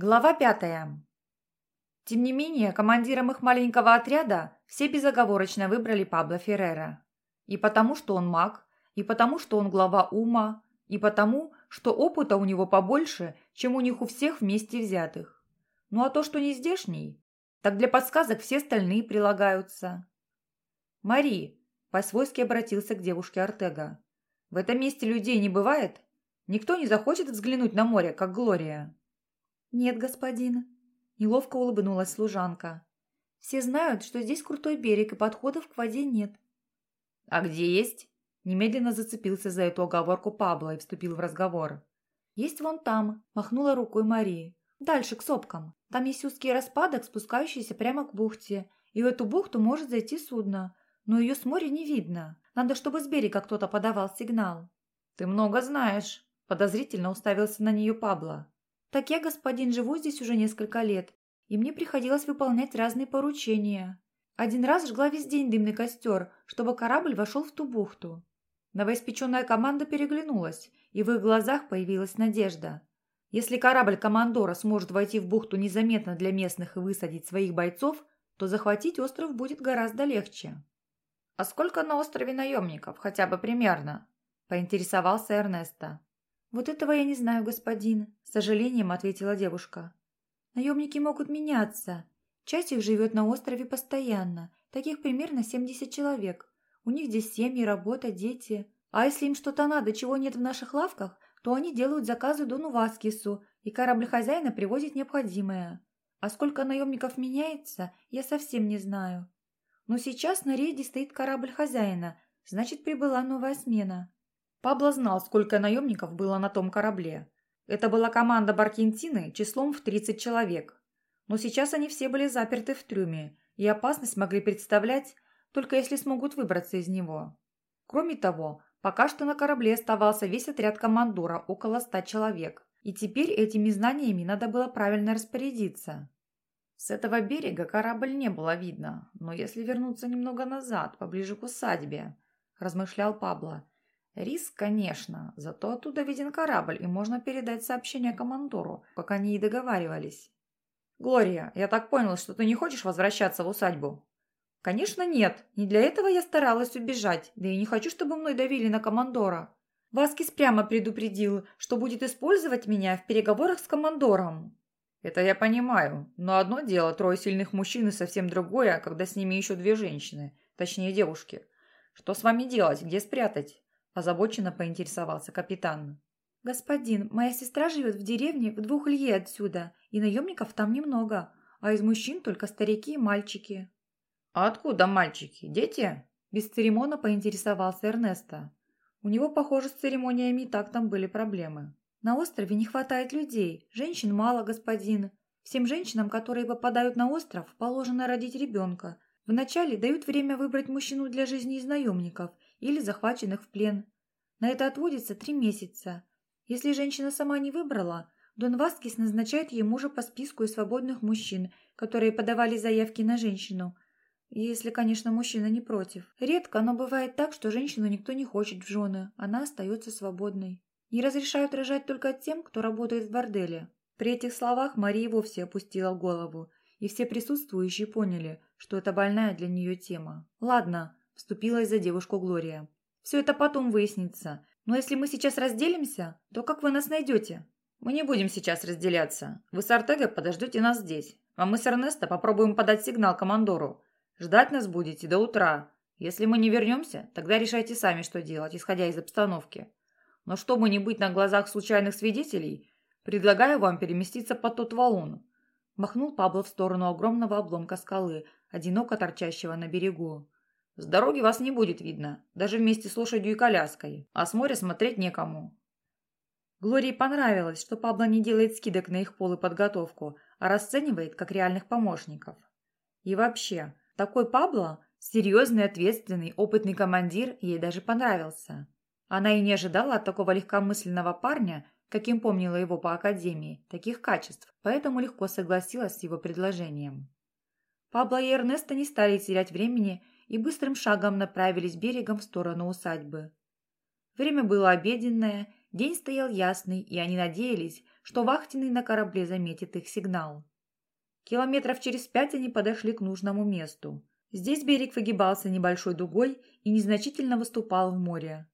Глава пятая. Тем не менее, командиром их маленького отряда все безоговорочно выбрали Пабло Феррера. И потому, что он маг, и потому, что он глава ума, и потому, что опыта у него побольше, чем у них у всех вместе взятых. Ну а то, что не здешний, так для подсказок все остальные прилагаются. «Мари», – по-свойски обратился к девушке Артега, – «в этом месте людей не бывает? Никто не захочет взглянуть на море, как Глория?» «Нет, господин», – неловко улыбнулась служанка. «Все знают, что здесь крутой берег и подходов к воде нет». «А где есть?» Немедленно зацепился за эту оговорку Пабло и вступил в разговор. «Есть вон там», – махнула рукой Марии. «Дальше, к сопкам. Там есть узкий распадок, спускающийся прямо к бухте. И в эту бухту может зайти судно. Но ее с моря не видно. Надо, чтобы с берега кто-то подавал сигнал». «Ты много знаешь», – подозрительно уставился на нее Пабло. Так я, господин, живу здесь уже несколько лет, и мне приходилось выполнять разные поручения. Один раз жгла весь день дымный костер, чтобы корабль вошел в ту бухту. Новоиспеченная команда переглянулась, и в их глазах появилась надежда. Если корабль командора сможет войти в бухту незаметно для местных и высадить своих бойцов, то захватить остров будет гораздо легче. «А сколько на острове наемников, хотя бы примерно?» – поинтересовался Эрнеста. «Вот этого я не знаю, господин», – с сожалением ответила девушка. «Наемники могут меняться. Часть их живет на острове постоянно. Таких примерно 70 человек. У них здесь семьи, работа, дети. А если им что-то надо, чего нет в наших лавках, то они делают заказы Дону Васкису, и корабль хозяина привозит необходимое. А сколько наемников меняется, я совсем не знаю. Но сейчас на рейде стоит корабль хозяина, значит, прибыла новая смена. Пабло знал, сколько наемников было на том корабле. Это была команда Баркентины числом в 30 человек. Но сейчас они все были заперты в трюме, и опасность могли представлять, только если смогут выбраться из него. Кроме того, пока что на корабле оставался весь отряд командора, около ста человек, и теперь этими знаниями надо было правильно распорядиться. С этого берега корабль не было видно, но если вернуться немного назад, поближе к усадьбе, размышлял Пабло, Риск, конечно, зато оттуда виден корабль, и можно передать сообщение командору, пока они и договаривались. «Глория, я так понял, что ты не хочешь возвращаться в усадьбу?» «Конечно нет. Не для этого я старалась убежать, да и не хочу, чтобы мной давили на командора. Васкис прямо предупредил, что будет использовать меня в переговорах с командором». «Это я понимаю, но одно дело трое сильных мужчин и совсем другое, когда с ними еще две женщины, точнее девушки. Что с вами делать, где спрятать?» Озабоченно поинтересовался капитан. «Господин, моя сестра живет в деревне в двух лье отсюда, и наемников там немного, а из мужчин только старики и мальчики». «А откуда мальчики? Дети?» – бесцеремонно поинтересовался Эрнеста. У него, похоже, с церемониями и так там были проблемы. «На острове не хватает людей, женщин мало, господин. Всем женщинам, которые попадают на остров, положено родить ребенка. Вначале дают время выбрать мужчину для жизни из наемников – или захваченных в плен. На это отводится три месяца. Если женщина сама не выбрала, Дон Васкис назначает ей мужа по списку из свободных мужчин, которые подавали заявки на женщину. Если, конечно, мужчина не против. Редко, но бывает так, что женщину никто не хочет в жены, она остается свободной. Не разрешают рожать только тем, кто работает в борделе. При этих словах Мария вовсе опустила голову, и все присутствующие поняли, что это больная для нее тема. «Ладно, Вступилась за девушку Глория. «Все это потом выяснится. Но если мы сейчас разделимся, то как вы нас найдете?» «Мы не будем сейчас разделяться. Вы с Артегой подождете нас здесь. А мы с Эрнесто попробуем подать сигнал командору. Ждать нас будете до утра. Если мы не вернемся, тогда решайте сами, что делать, исходя из обстановки. Но чтобы не быть на глазах случайных свидетелей, предлагаю вам переместиться под тот валун». Махнул Пабло в сторону огромного обломка скалы, одиноко торчащего на берегу. С дороги вас не будет видно, даже вместе с лошадью и коляской, а с моря смотреть некому». Глории понравилось, что Пабло не делает скидок на их пол и подготовку, а расценивает как реальных помощников. И вообще, такой Пабло, серьезный, ответственный, опытный командир, ей даже понравился. Она и не ожидала от такого легкомысленного парня, каким помнила его по академии, таких качеств, поэтому легко согласилась с его предложением. Пабло и Эрнесто не стали терять времени и быстрым шагом направились берегом в сторону усадьбы. Время было обеденное, день стоял ясный, и они надеялись, что вахтенный на корабле заметит их сигнал. Километров через пять они подошли к нужному месту. Здесь берег выгибался небольшой дугой и незначительно выступал в море.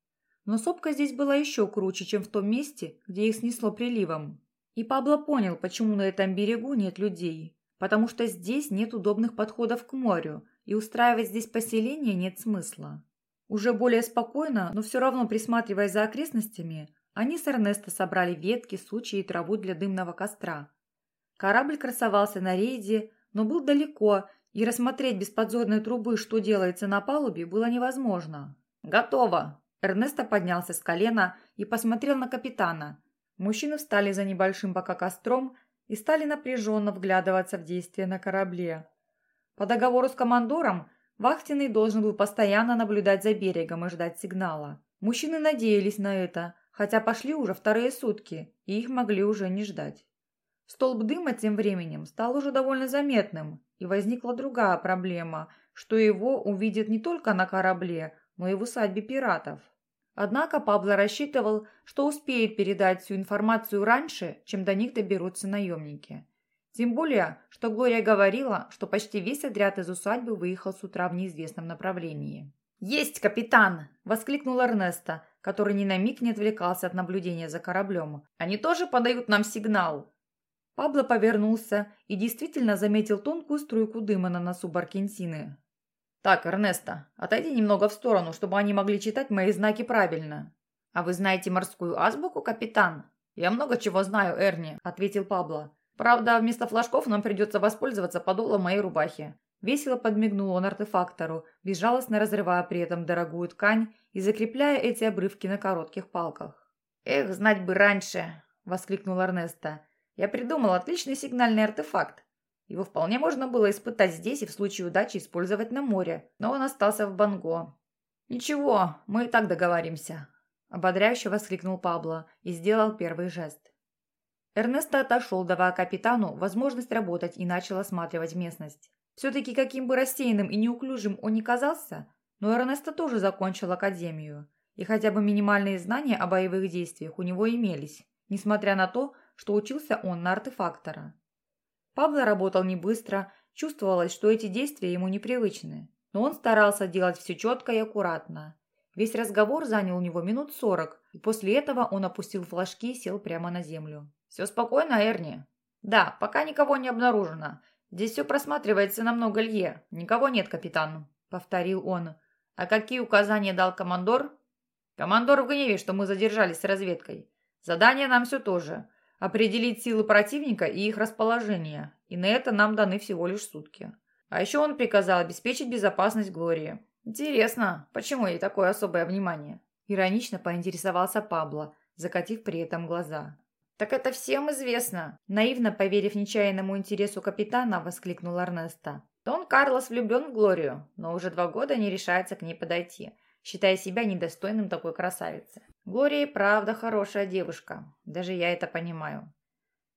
Но сопка здесь была еще круче, чем в том месте, где их снесло приливом. И Пабло понял, почему на этом берегу нет людей. Потому что здесь нет удобных подходов к морю, и устраивать здесь поселение нет смысла. Уже более спокойно, но все равно присматривая за окрестностями, они с Эрнесто собрали ветки, сучья и траву для дымного костра. Корабль красовался на рейде, но был далеко, и рассмотреть без подзорной трубы, что делается на палубе, было невозможно. «Готово!» Эрнесто поднялся с колена и посмотрел на капитана. Мужчины встали за небольшим пока костром и стали напряженно вглядываться в действия на корабле. По договору с командором вахтенный должен был постоянно наблюдать за берегом и ждать сигнала. Мужчины надеялись на это, хотя пошли уже вторые сутки, и их могли уже не ждать. Столб дыма тем временем стал уже довольно заметным, и возникла другая проблема, что его увидят не только на корабле, но и в усадьбе пиратов. Однако Пабло рассчитывал, что успеет передать всю информацию раньше, чем до них доберутся наемники. Тем более, что Глория говорила, что почти весь отряд из усадьбы выехал с утра в неизвестном направлении. «Есть, капитан!» – воскликнул Эрнесто, который ни на миг не отвлекался от наблюдения за кораблем. «Они тоже подают нам сигнал!» Пабло повернулся и действительно заметил тонкую струйку дыма на носу Баркентины. «Так, Эрнесто, отойди немного в сторону, чтобы они могли читать мои знаки правильно». «А вы знаете морскую азбуку, капитан?» «Я много чего знаю, Эрни», — ответил Пабло. «Правда, вместо флажков нам придется воспользоваться подолом моей рубахи». Весело подмигнул он артефактору, безжалостно разрывая при этом дорогую ткань и закрепляя эти обрывки на коротких палках. «Эх, знать бы раньше!» — воскликнул Эрнесто. «Я придумал отличный сигнальный артефакт. Его вполне можно было испытать здесь и в случае удачи использовать на море, но он остался в Банго. «Ничего, мы и так договоримся», – ободряюще воскликнул Пабло и сделал первый жест. Эрнесто отошел, давая капитану возможность работать и начал осматривать местность. Все-таки каким бы рассеянным и неуклюжим он ни казался, но Эрнесто тоже закончил академию, и хотя бы минимальные знания о боевых действиях у него имелись, несмотря на то, что учился он на артефактора. Пабло работал не быстро, чувствовалось, что эти действия ему непривычны. Но он старался делать все четко и аккуратно. Весь разговор занял у него минут сорок, и после этого он опустил флажки и сел прямо на землю. «Все спокойно, Эрни?» «Да, пока никого не обнаружено. Здесь все просматривается на много лье. Никого нет, капитан», — повторил он. «А какие указания дал командор?» «Командор в гневе, что мы задержались с разведкой. Задание нам все тоже определить силы противника и их расположение, и на это нам даны всего лишь сутки. А еще он приказал обеспечить безопасность Глории. Интересно, почему ей такое особое внимание? Иронично поинтересовался Пабло, закатив при этом глаза. «Так это всем известно!» Наивно поверив нечаянному интересу капитана, воскликнул Эрнесто. «Дон Карлос влюблен в Глорию, но уже два года не решается к ней подойти, считая себя недостойным такой красавицы. Глория правда хорошая девушка, даже я это понимаю.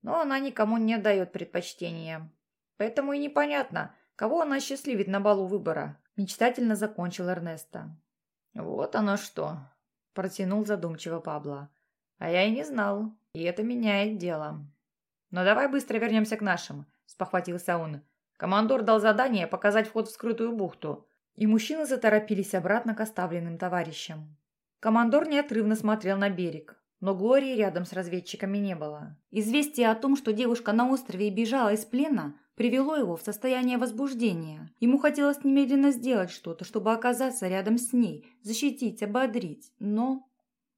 Но она никому не дает предпочтения. Поэтому и непонятно, кого она счастливит на балу выбора. Мечтательно закончил Эрнесто. Вот оно что, протянул задумчиво Пабло. А я и не знал, и это меняет дело. Но давай быстро вернемся к нашим, спохватился он. Командор дал задание показать вход в скрытую бухту, и мужчины заторопились обратно к оставленным товарищам. Командор неотрывно смотрел на берег, но Глории рядом с разведчиками не было. Известие о том, что девушка на острове бежала из плена, привело его в состояние возбуждения. Ему хотелось немедленно сделать что-то, чтобы оказаться рядом с ней, защитить, ободрить, но...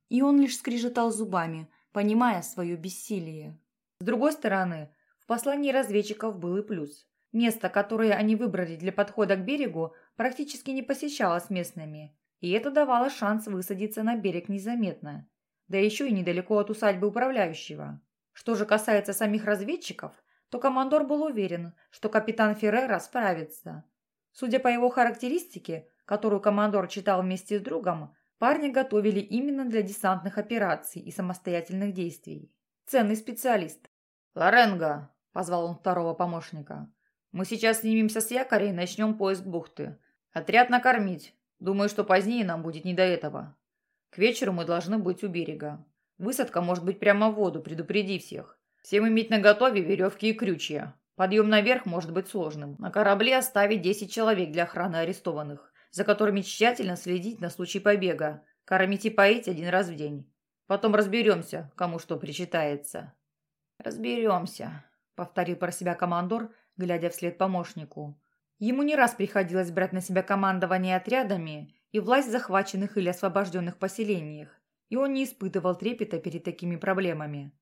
И он лишь скрежетал зубами, понимая свое бессилие. С другой стороны, в послании разведчиков был и плюс. Место, которое они выбрали для подхода к берегу, практически не посещалось местными, и это давало шанс высадиться на берег незаметно, да еще и недалеко от усадьбы управляющего. Что же касается самих разведчиков, то командор был уверен, что капитан Феррера справится. Судя по его характеристике, которую командор читал вместе с другом, парня готовили именно для десантных операций и самостоятельных действий. Ценный специалист. «Лоренго!» – позвал он второго помощника. «Мы сейчас снимемся с якоря и начнем поиск бухты. Отряд накормить, Думаю, что позднее нам будет не до этого. К вечеру мы должны быть у берега. Высадка может быть прямо в воду, предупреди всех. Всем иметь наготове веревки и крючья. Подъем наверх может быть сложным. На корабле оставить 10 человек для охраны арестованных, за которыми тщательно следить на случай побега. Кормить и поить один раз в день. Потом разберемся, кому что причитается». «Разберемся», — повторил про себя командор, глядя вслед помощнику. Ему не раз приходилось брать на себя командование отрядами и власть захваченных или освобожденных поселениях, и он не испытывал трепета перед такими проблемами.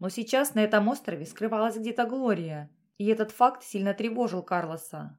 Но сейчас на этом острове скрывалась где-то Глория, и этот факт сильно тревожил Карлоса.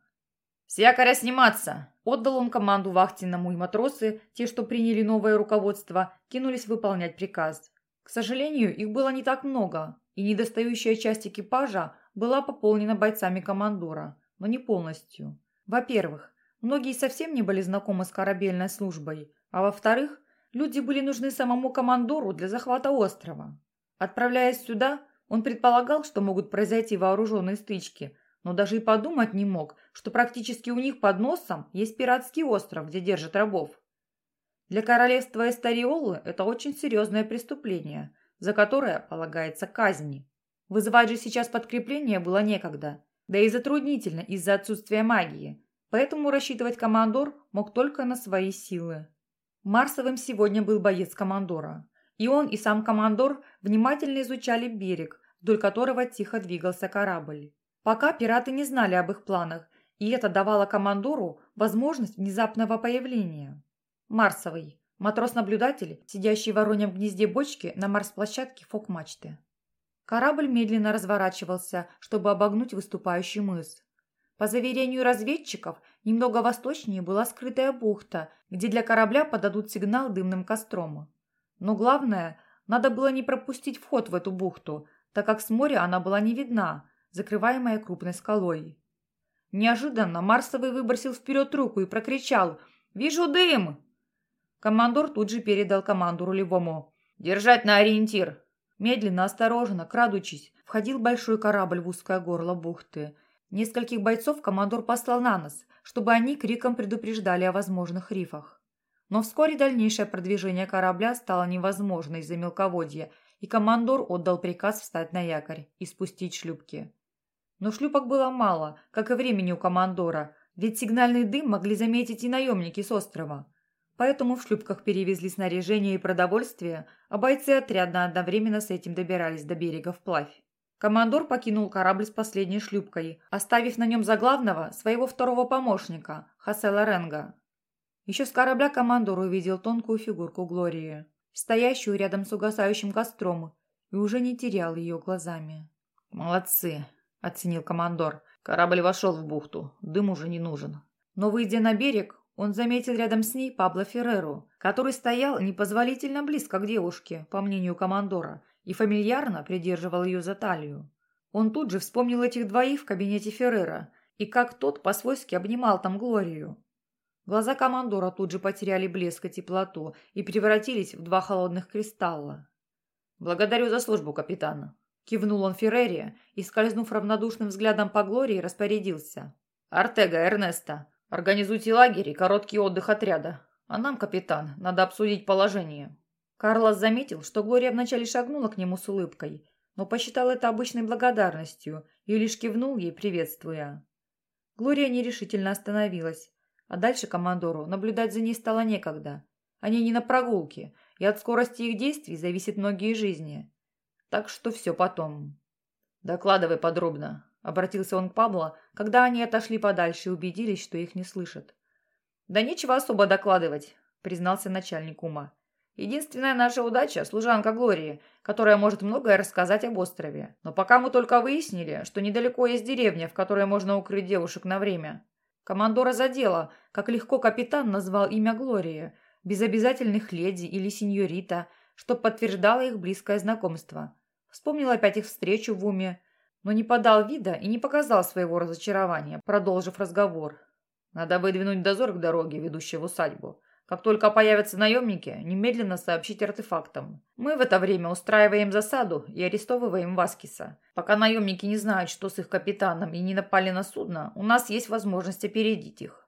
«С якоря сниматься!» Отдал он команду вахтенному, и матросы, те, что приняли новое руководство, кинулись выполнять приказ. К сожалению, их было не так много, и недостающая часть экипажа была пополнена бойцами командора, но не полностью. Во-первых, многие совсем не были знакомы с корабельной службой, а во-вторых, люди были нужны самому командору для захвата острова. Отправляясь сюда, он предполагал, что могут произойти вооруженные стычки, но даже и подумать не мог, что практически у них под носом есть пиратский остров, где держат рабов. Для королевства Эстариолы это очень серьезное преступление, за которое полагается казнь. Вызывать же сейчас подкрепление было некогда, да и затруднительно из-за отсутствия магии, поэтому рассчитывать командор мог только на свои силы. Марсовым сегодня был боец командора, и он и сам командор внимательно изучали берег, вдоль которого тихо двигался корабль. Пока пираты не знали об их планах, и это давало командору возможность внезапного появления. Марсовый. Матрос-наблюдатель, сидящий в вороньем гнезде бочки на Марс-площадке фок-мачты. Корабль медленно разворачивался, чтобы обогнуть выступающий мыс. По заверению разведчиков, немного восточнее была скрытая бухта, где для корабля подадут сигнал дымным костром. Но главное, надо было не пропустить вход в эту бухту, так как с моря она была не видна, закрываемая крупной скалой. Неожиданно Марсовый выбросил вперед руку и прокричал «Вижу дым!». Командор тут же передал команду рулевому «Держать на ориентир!». Медленно, осторожно, крадучись, входил большой корабль в узкое горло бухты. Нескольких бойцов командор послал на нос, чтобы они криком предупреждали о возможных рифах. Но вскоре дальнейшее продвижение корабля стало невозможно из-за мелководья, и командор отдал приказ встать на якорь и спустить шлюпки. Но шлюпок было мало, как и времени у командора, ведь сигнальный дым могли заметить и наемники с острова. Поэтому в шлюпках перевезли снаряжение и продовольствие, а бойцы отрядно одновременно с этим добирались до берега вплавь. Командор покинул корабль с последней шлюпкой, оставив на нем за главного своего второго помощника, Хасела Ренга. Еще с корабля командор увидел тонкую фигурку Глории, стоящую рядом с угасающим костром, и уже не терял ее глазами. «Молодцы!» Оценил командор. Корабль вошел в бухту, дым уже не нужен. Но, выйдя на берег, он заметил рядом с ней Пабло Ферреру, который стоял непозволительно близко к девушке, по мнению командора, и фамильярно придерживал ее за талию. Он тут же вспомнил этих двоих в кабинете Феррера и как тот по-свойски обнимал там Глорию. Глаза командора тут же потеряли блеск и теплоту и превратились в два холодных кристалла. «Благодарю за службу, капитан», Кивнул он Феррере и, скользнув равнодушным взглядом по Глории, распорядился. «Артега, Эрнеста, организуйте лагерь и короткий отдых отряда. А нам, капитан, надо обсудить положение». Карлос заметил, что Глория вначале шагнула к нему с улыбкой, но посчитал это обычной благодарностью и лишь кивнул ей, приветствуя. Глория нерешительно остановилась, а дальше командору наблюдать за ней стало некогда. Они не на прогулке, и от скорости их действий зависят многие жизни. Так что все потом. Докладывай подробно. Обратился он к Пабло, когда они отошли подальше и убедились, что их не слышат. «Да нечего особо докладывать», — признался начальник ума. «Единственная наша удача — служанка Глории, которая может многое рассказать об острове. Но пока мы только выяснили, что недалеко есть деревня, в которой можно укрыть девушек на время. Командора задело, как легко капитан назвал имя Глории, без обязательных леди или сеньорита, что подтверждало их близкое знакомство. Вспомнил опять их встречу в уме, но не подал вида и не показал своего разочарования, продолжив разговор. Надо выдвинуть дозор к дороге, ведущей в усадьбу. Как только появятся наемники, немедленно сообщить артефактам. Мы в это время устраиваем засаду и арестовываем Васкиса. Пока наемники не знают, что с их капитаном и не напали на судно, у нас есть возможность опередить их.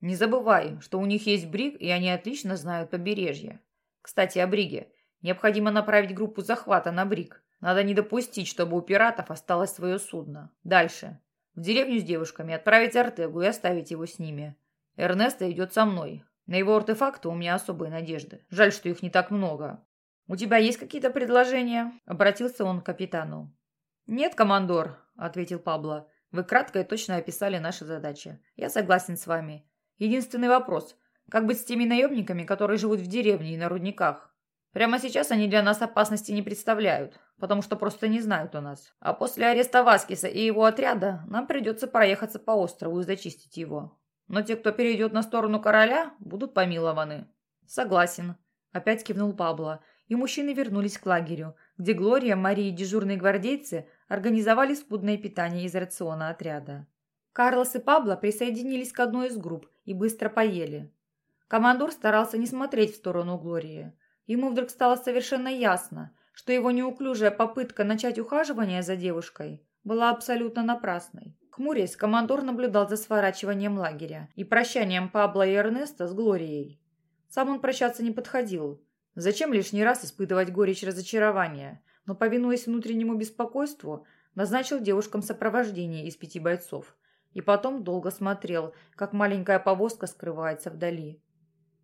Не забывай, что у них есть бриг, и они отлично знают побережье. Кстати, о бриге. Необходимо направить группу захвата на бриг. Надо не допустить, чтобы у пиратов осталось свое судно. Дальше. В деревню с девушками отправить Артегу и оставить его с ними. Эрнесто идет со мной. На его артефакты у меня особые надежды. Жаль, что их не так много. «У тебя есть какие-то предложения?» – обратился он к капитану. «Нет, командор», – ответил Пабло. «Вы кратко и точно описали наши задачи. Я согласен с вами. Единственный вопрос – как быть с теми наемниками, которые живут в деревне и на рудниках? Прямо сейчас они для нас опасности не представляют, потому что просто не знают о нас. А после ареста Васкиса и его отряда нам придется проехаться по острову и зачистить его. Но те, кто перейдет на сторону короля, будут помилованы». «Согласен», – опять кивнул Пабло, и мужчины вернулись к лагерю, где Глория, Мария и дежурные гвардейцы организовали скудное питание из рациона отряда. Карлос и Пабло присоединились к одной из групп и быстро поели. Командор старался не смотреть в сторону Глории. Ему вдруг стало совершенно ясно, что его неуклюжая попытка начать ухаживание за девушкой была абсолютно напрасной. Хмурясь, командор наблюдал за сворачиванием лагеря и прощанием Пабло и Эрнеста с Глорией. Сам он прощаться не подходил. Зачем лишний раз испытывать горечь разочарования? Но, повинуясь внутреннему беспокойству, назначил девушкам сопровождение из пяти бойцов. И потом долго смотрел, как маленькая повозка скрывается вдали.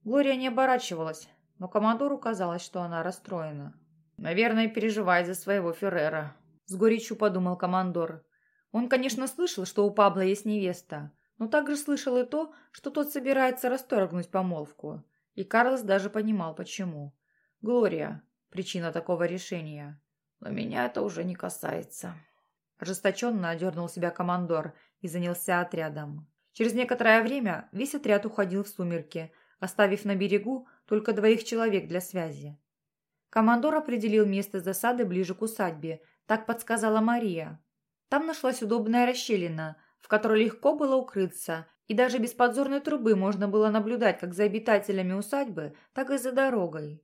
Глория не оборачивалась, но командору казалось, что она расстроена. «Наверное, переживает за своего Феррера», — с горечью подумал командор. Он, конечно, слышал, что у Пабло есть невеста, но также слышал и то, что тот собирается расторгнуть помолвку. И Карлос даже понимал, почему. Глория – причина такого решения. Но меня это уже не касается. Ожесточенно одернул себя командор и занялся отрядом. Через некоторое время весь отряд уходил в сумерки – оставив на берегу только двоих человек для связи. Командор определил место засады ближе к усадьбе, так подсказала Мария. Там нашлась удобная расщелина, в которой легко было укрыться, и даже без подзорной трубы можно было наблюдать как за обитателями усадьбы, так и за дорогой.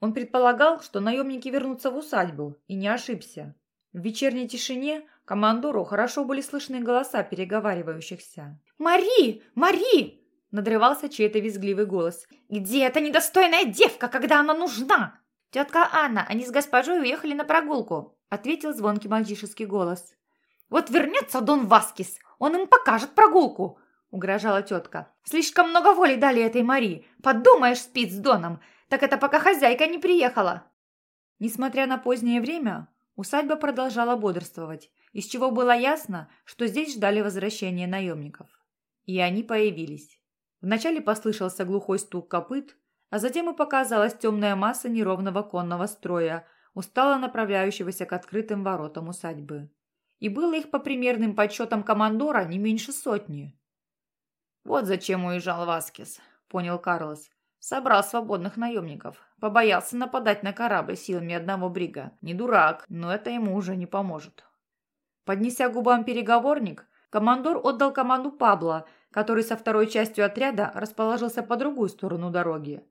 Он предполагал, что наемники вернутся в усадьбу, и не ошибся. В вечерней тишине командору хорошо были слышны голоса переговаривающихся. «Мари! Мари!» Надрывался чей-то визгливый голос. «Где эта недостойная девка, когда она нужна?» «Тетка Анна, они с госпожой уехали на прогулку», ответил звонкий мальчишеский голос. «Вот вернется Дон Васкис, он им покажет прогулку», угрожала тетка. «Слишком много воли дали этой Марии. Подумаешь, спит с Доном. Так это пока хозяйка не приехала». Несмотря на позднее время, усадьба продолжала бодрствовать, из чего было ясно, что здесь ждали возвращения наемников. И они появились. Вначале послышался глухой стук копыт, а затем и показалась темная масса неровного конного строя, устало направляющегося к открытым воротам усадьбы. И было их по примерным подсчетам командора не меньше сотни. «Вот зачем уезжал Васкес», — понял Карлос. Собрал свободных наемников. Побоялся нападать на корабль силами одного брига. Не дурак, но это ему уже не поможет. Поднеся губам переговорник, командор отдал команду Пабло который со второй частью отряда расположился по другую сторону дороги.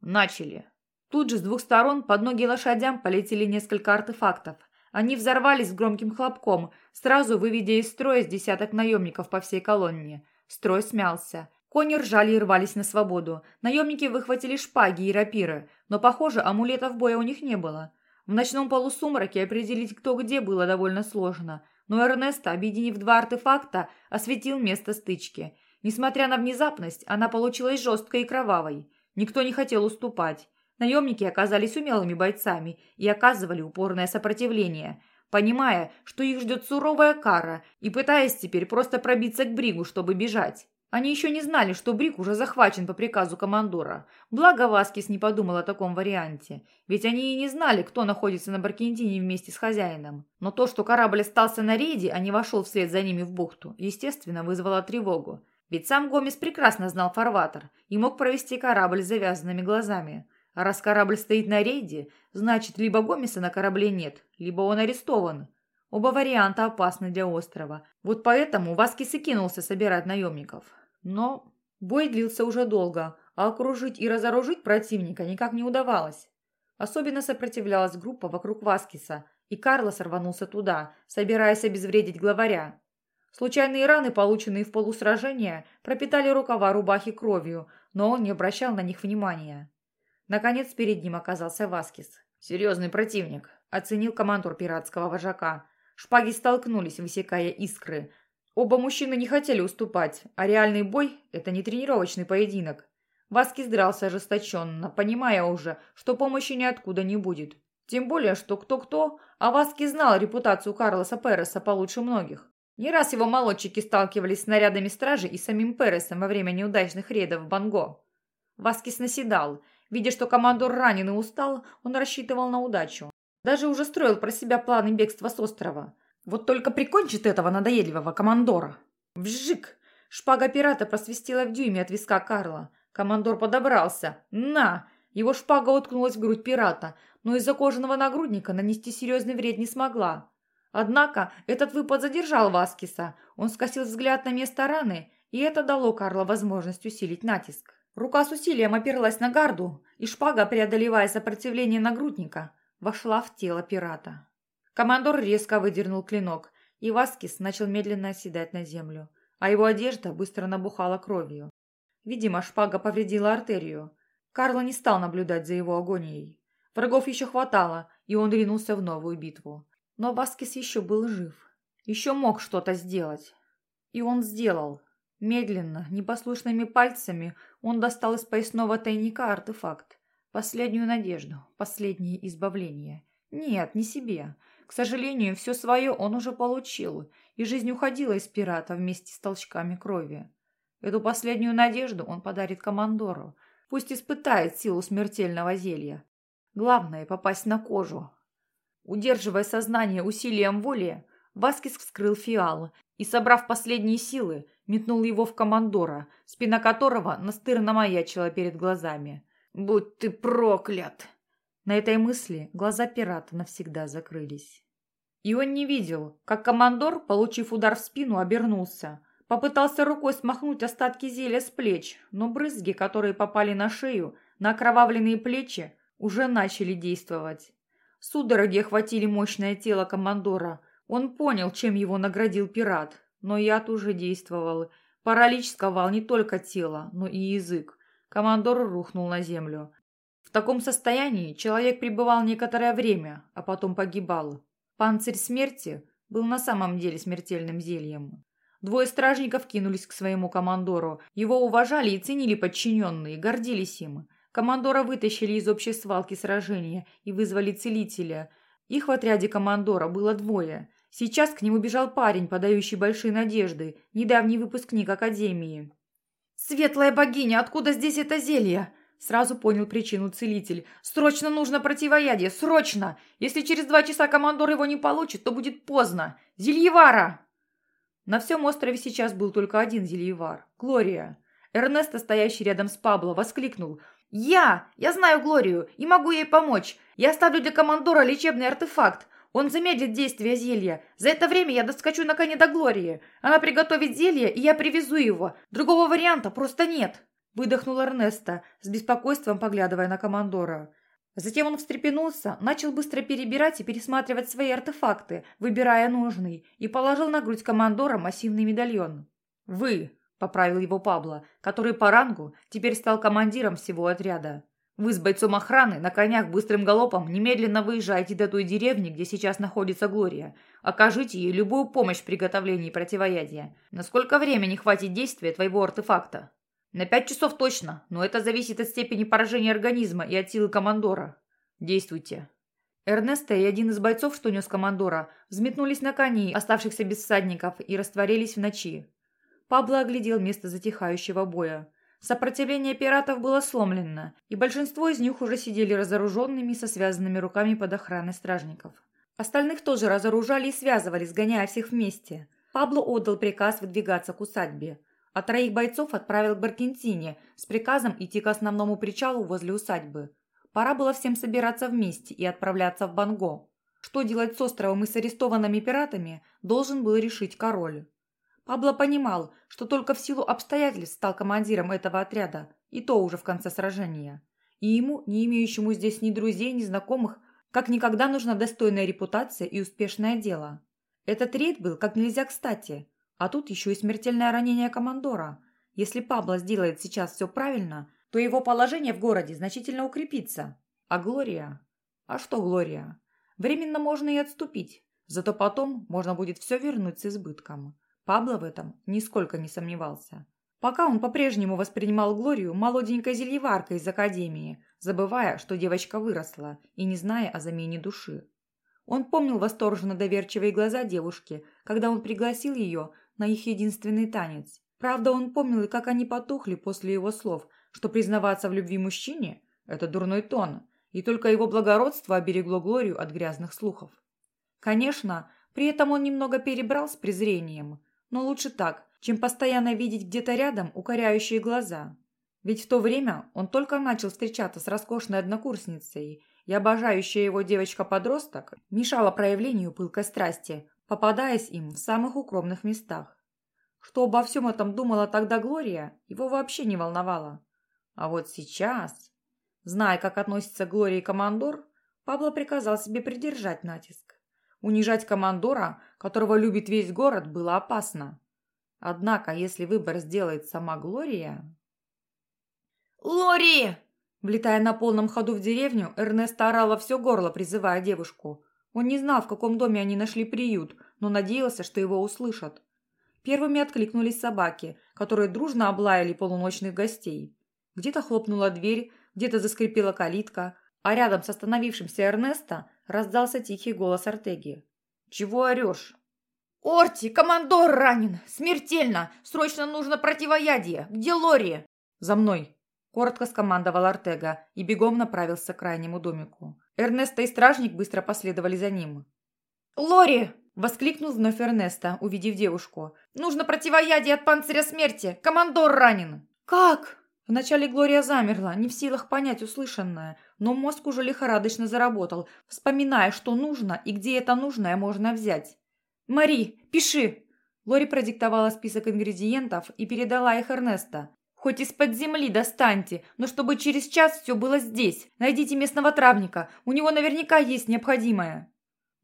Начали. Тут же с двух сторон под ноги лошадям полетели несколько артефактов. Они взорвались с громким хлопком, сразу выведя из строя с десяток наемников по всей колонне. Строй смялся. Кони ржали и рвались на свободу. Наемники выхватили шпаги и рапиры, но, похоже, амулетов боя у них не было. В ночном полусумраке определить, кто где, было довольно сложно – но Эрнест, объединив два артефакта, осветил место стычки. Несмотря на внезапность, она получилась жесткой и кровавой. Никто не хотел уступать. Наемники оказались умелыми бойцами и оказывали упорное сопротивление, понимая, что их ждет суровая кара и пытаясь теперь просто пробиться к Бригу, чтобы бежать. Они еще не знали, что Брик уже захвачен по приказу командора. Благо Васкис не подумал о таком варианте, ведь они и не знали, кто находится на Баркентине вместе с хозяином. Но то, что корабль остался на рейде, а не вошел вслед за ними в бухту, естественно, вызвало тревогу. Ведь сам Гомес прекрасно знал фарватер и мог провести корабль с завязанными глазами. А раз корабль стоит на рейде, значит, либо Гомеса на корабле нет, либо он арестован. Оба варианта опасны для острова. Вот поэтому Васкис и кинулся собирать наемников. Но бой длился уже долго, а окружить и разоружить противника никак не удавалось. Особенно сопротивлялась группа вокруг Васкиса, и Карлос рванулся туда, собираясь обезвредить главаря. Случайные раны, полученные в полусражения, пропитали рукава рубахи кровью, но он не обращал на них внимания. Наконец перед ним оказался Васкис. «Серьезный противник», – оценил командор пиратского вожака. Шпаги столкнулись, высекая искры. Оба мужчины не хотели уступать, а реальный бой – это не тренировочный поединок. Васкис дрался ожесточенно, понимая уже, что помощи ниоткуда не будет. Тем более, что кто-кто, а Васки знал репутацию Карлоса Переса получше многих. Не раз его молодчики сталкивались с нарядами стражи и самим Пересом во время неудачных рейдов в Банго. Васкис наседал. Видя, что командор ранен и устал, он рассчитывал на удачу. Даже уже строил про себя планы бегства с острова. Вот только прикончит этого надоедливого командора. Вжик! Шпага пирата просвистела в дюйме от виска Карла. Командор подобрался. «На!» Его шпага уткнулась в грудь пирата, но из-за кожаного нагрудника нанести серьезный вред не смогла. Однако этот выпад задержал Васкиса. Он скосил взгляд на место раны, и это дало Карлу возможность усилить натиск. Рука с усилием оперлась на гарду, и шпага, преодолевая сопротивление нагрудника, вошла в тело пирата. Командор резко выдернул клинок, и Васкис начал медленно оседать на землю, а его одежда быстро набухала кровью. Видимо, шпага повредила артерию. Карло не стал наблюдать за его агонией. Врагов еще хватало, и он ринулся в новую битву. Но Васкис еще был жив. Еще мог что-то сделать. И он сделал. Медленно, непослушными пальцами он достал из поясного тайника артефакт. Последнюю надежду, последнее избавление. Нет, не себе. К сожалению, все свое он уже получил, и жизнь уходила из пирата вместе с толчками крови. Эту последнюю надежду он подарит командору. Пусть испытает силу смертельного зелья. Главное – попасть на кожу. Удерживая сознание усилием воли, Васкис вскрыл фиал и, собрав последние силы, метнул его в командора, спина которого настырно маячила перед глазами. «Будь ты проклят!» На этой мысли глаза пирата навсегда закрылись. И он не видел, как командор, получив удар в спину, обернулся. Попытался рукой смахнуть остатки зелья с плеч, но брызги, которые попали на шею, на окровавленные плечи, уже начали действовать. Судороги охватили мощное тело командора. Он понял, чем его наградил пират, но яд уже действовал. Паралич сковал не только тело, но и язык. Командор рухнул на землю. В таком состоянии человек пребывал некоторое время, а потом погибал. Панцирь смерти был на самом деле смертельным зельем. Двое стражников кинулись к своему командору. Его уважали и ценили подчиненные, гордились им. Командора вытащили из общей свалки сражения и вызвали целителя. Их в отряде командора было двое. Сейчас к нему бежал парень, подающий большие надежды, недавний выпускник Академии. «Светлая богиня, откуда здесь это зелье?» Сразу понял причину целитель. «Срочно нужно противоядие! Срочно! Если через два часа командор его не получит, то будет поздно! Зельевара!» На всем острове сейчас был только один зельевар – Глория. Эрнесто, стоящий рядом с Пабло, воскликнул. «Я! Я знаю Глорию и могу ей помочь! Я оставлю для командора лечебный артефакт! Он замедлит действие зелья. За это время я доскочу на коне до Глории. Она приготовит зелье, и я привезу его. Другого варианта просто нет!» Выдохнул Эрнесто, с беспокойством поглядывая на командора. Затем он встрепенулся, начал быстро перебирать и пересматривать свои артефакты, выбирая нужный, и положил на грудь командора массивный медальон. «Вы!» – поправил его Пабло, который по рангу теперь стал командиром всего отряда. «Вы с бойцом охраны на конях быстрым галопом немедленно выезжаете до той деревни, где сейчас находится Глория. Окажите ей любую помощь в приготовлении противоядия. Насколько времени хватит действия твоего артефакта?» На пять часов точно, но это зависит от степени поражения организма и от силы командора. Действуйте. Эрнесто и один из бойцов, что нес командора, взметнулись на коней, оставшихся без всадников, и растворились в ночи. Пабло оглядел место затихающего боя. Сопротивление пиратов было сломлено, и большинство из них уже сидели разоруженными со связанными руками под охраной стражников. Остальных тоже разоружали и связывали, сгоняя всех вместе. Пабло отдал приказ выдвигаться к усадьбе а троих бойцов отправил к Баркентине с приказом идти к основному причалу возле усадьбы. Пора было всем собираться вместе и отправляться в Банго. Что делать с островом и с арестованными пиратами, должен был решить король. Пабло понимал, что только в силу обстоятельств стал командиром этого отряда, и то уже в конце сражения. И ему, не имеющему здесь ни друзей, ни знакомых, как никогда нужна достойная репутация и успешное дело. Этот рейд был как нельзя кстати – а тут еще и смертельное ранение командора. Если Пабло сделает сейчас все правильно, то его положение в городе значительно укрепится. А Глория? А что Глория? Временно можно и отступить, зато потом можно будет все вернуть с избытком. Пабло в этом нисколько не сомневался. Пока он по-прежнему воспринимал Глорию молоденькой зельеваркой из академии, забывая, что девочка выросла и не зная о замене души. Он помнил восторженно доверчивые глаза девушки, когда он пригласил ее на их единственный танец. Правда, он помнил и как они потухли после его слов, что признаваться в любви мужчине – это дурной тон, и только его благородство оберегло Глорию от грязных слухов. Конечно, при этом он немного перебрал с презрением, но лучше так, чем постоянно видеть где-то рядом укоряющие глаза. Ведь в то время он только начал встречаться с роскошной однокурсницей, и обожающая его девочка-подросток мешала проявлению пылкой страсти, попадаясь им в самых укромных местах. Что обо всем этом думала тогда Глория, его вообще не волновало. А вот сейчас, зная, как относится к Глории командор, Пабло приказал себе придержать натиск. Унижать командора, которого любит весь город, было опасно. Однако, если выбор сделает сама Глория... «Лори!» Влетая на полном ходу в деревню, Эрнест орал во все горло, призывая девушку. Он не знал, в каком доме они нашли приют, но надеялся, что его услышат. Первыми откликнулись собаки, которые дружно облаяли полуночных гостей. Где-то хлопнула дверь, где-то заскрипела калитка, а рядом с остановившимся Эрнеста раздался тихий голос Артеги. «Чего орешь?» «Орти, командор ранен! Смертельно! Срочно нужно противоядие! Где Лори?» «За мной!» – коротко скомандовал Артега и бегом направился к крайнему домику. Эрнеста и стражник быстро последовали за ним. «Лори!» – воскликнул вновь Эрнеста, увидев девушку. «Нужно противоядие от панциря смерти! Командор ранен!» «Как?» Вначале Глория замерла, не в силах понять услышанное, но мозг уже лихорадочно заработал, вспоминая, что нужно и где это нужное можно взять. «Мари, пиши!» Лори продиктовала список ингредиентов и передала их Эрнеста. «Хоть из-под земли достаньте, но чтобы через час все было здесь. Найдите местного травника, у него наверняка есть необходимое».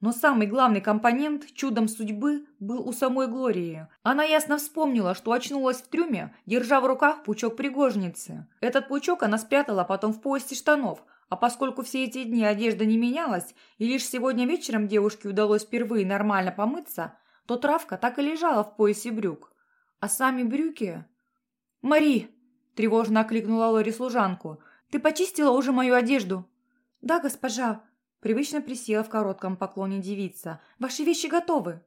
Но самый главный компонент чудом судьбы был у самой Глории. Она ясно вспомнила, что очнулась в трюме, держа в руках пучок пригожницы. Этот пучок она спрятала потом в поясе штанов, а поскольку все эти дни одежда не менялась, и лишь сегодня вечером девушке удалось впервые нормально помыться, то травка так и лежала в поясе брюк. А сами брюки... «Мари!» – тревожно окликнула Лори служанку. «Ты почистила уже мою одежду?» «Да, госпожа!» – привычно присела в коротком поклоне девица. «Ваши вещи готовы!»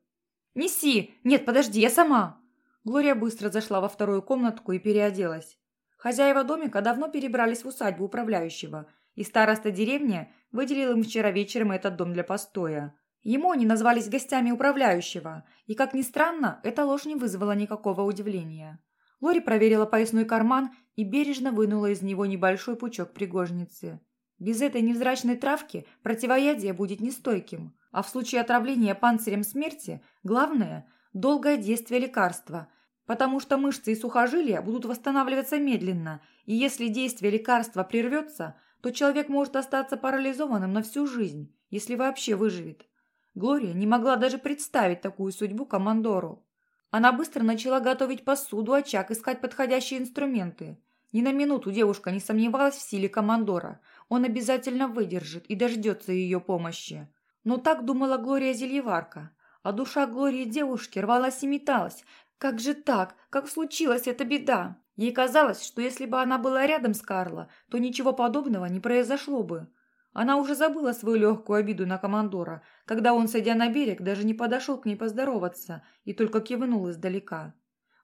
«Неси! Нет, подожди, я сама!» Глория быстро зашла во вторую комнатку и переоделась. Хозяева домика давно перебрались в усадьбу управляющего – и староста деревни выделил им вчера вечером этот дом для постоя. Ему они назвались гостями управляющего, и, как ни странно, эта ложь не вызвала никакого удивления. Лори проверила поясной карман и бережно вынула из него небольшой пучок пригожницы. Без этой невзрачной травки противоядие будет нестойким, а в случае отравления панцирем смерти главное – долгое действие лекарства, потому что мышцы и сухожилия будут восстанавливаться медленно, и если действие лекарства прервется, то человек может остаться парализованным на всю жизнь, если вообще выживет. Глория не могла даже представить такую судьбу командору. Она быстро начала готовить посуду, очаг, искать подходящие инструменты. Ни на минуту девушка не сомневалась в силе командора. Он обязательно выдержит и дождется ее помощи. Но так думала Глория Зельеварка. А душа Глории девушки рвалась и металась. Как же так? Как случилась эта беда? Ей казалось, что если бы она была рядом с Карло, то ничего подобного не произошло бы. Она уже забыла свою легкую обиду на командора, когда он, сойдя на берег, даже не подошел к ней поздороваться и только кивнул издалека.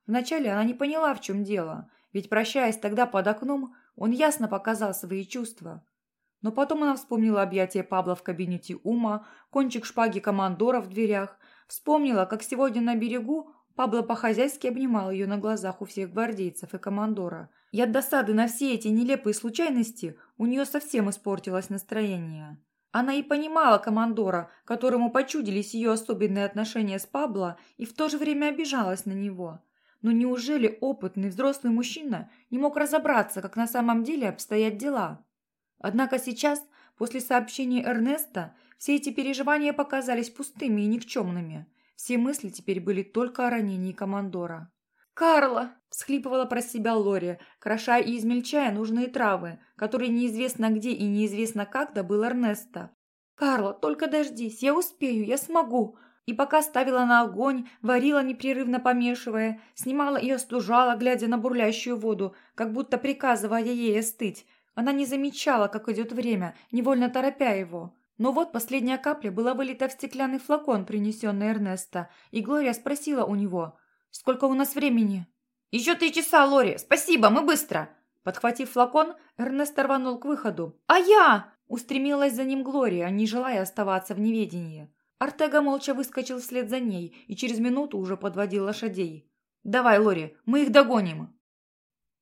Вначале она не поняла, в чем дело, ведь, прощаясь тогда под окном, он ясно показал свои чувства. Но потом она вспомнила объятия Пабла в кабинете Ума, кончик шпаги командора в дверях, вспомнила, как сегодня на берегу Пабло по-хозяйски обнимал ее на глазах у всех гвардейцев и командора. И от досады на все эти нелепые случайности у нее совсем испортилось настроение. Она и понимала командора, которому почудились ее особенные отношения с Пабло, и в то же время обижалась на него. Но неужели опытный взрослый мужчина не мог разобраться, как на самом деле обстоят дела? Однако сейчас, после сообщения Эрнеста, все эти переживания показались пустыми и никчемными – все мысли теперь были только о ранении командора. «Карла!» – всхлипывала про себя Лори, кроша и измельчая нужные травы, которые неизвестно где и неизвестно как добыл Эрнеста. «Карла, только дождись, я успею, я смогу!» И пока ставила на огонь, варила непрерывно помешивая, снимала и остужала, глядя на бурлящую воду, как будто приказывая ей остыть. Она не замечала, как идет время, невольно торопя его. Но вот последняя капля была вылита в стеклянный флакон, принесенный Эрнеста, и Глория спросила у него, «Сколько у нас времени?» «Еще три часа, Лори! Спасибо, мы быстро!» Подхватив флакон, Эрнест рванул к выходу. «А я!» – устремилась за ним Глория, не желая оставаться в неведении. Артега молча выскочил вслед за ней и через минуту уже подводил лошадей. «Давай, Лори, мы их догоним!»